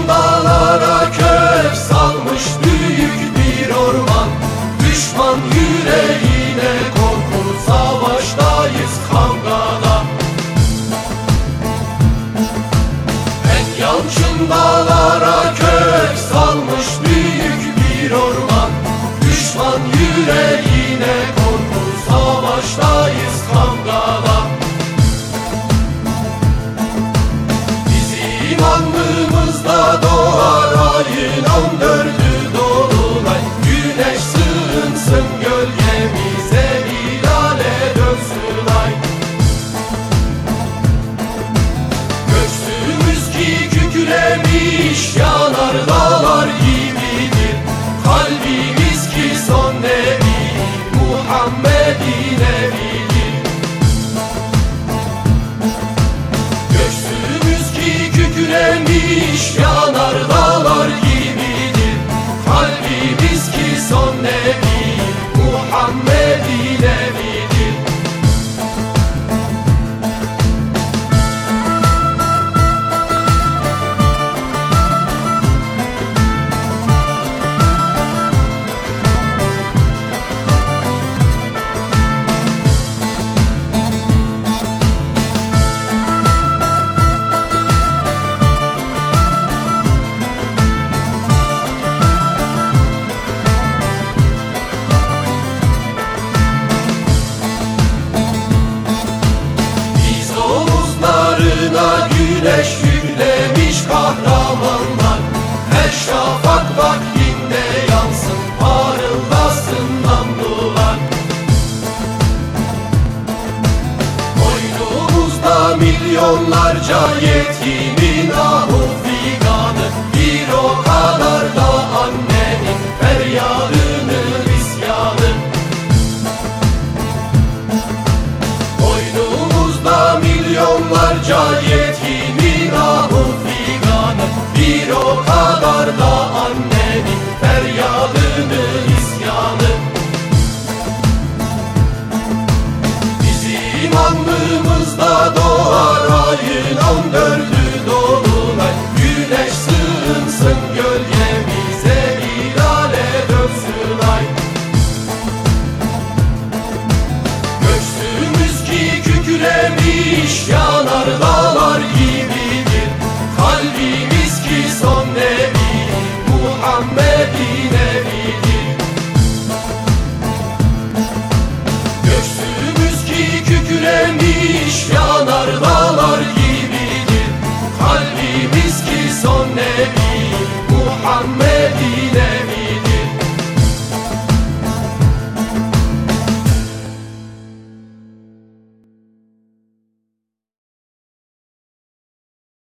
Bombalara kök salmış büyük bir orman. Düşman yüreğine korku savaştayız kavgada. En yalçın dağlara kök salmış büyük bir orman. Düşman yüreğine korku savaştayız kahramanlar. Her şafak vaktinde yansın parıldasın namlular. Boynumuzda milyonlarca yetimin ahu figanı. Bir o kadar da annenin feryadını isyanı. Boynumuzda milyonlarca yetimin Aramızda doğar ayın on dördü dolunay. Güneş sığınsın gölgemize hilale dönsün ay Göğsümüz ki kükremiş yanar dağlar gibi. ateş yanarlar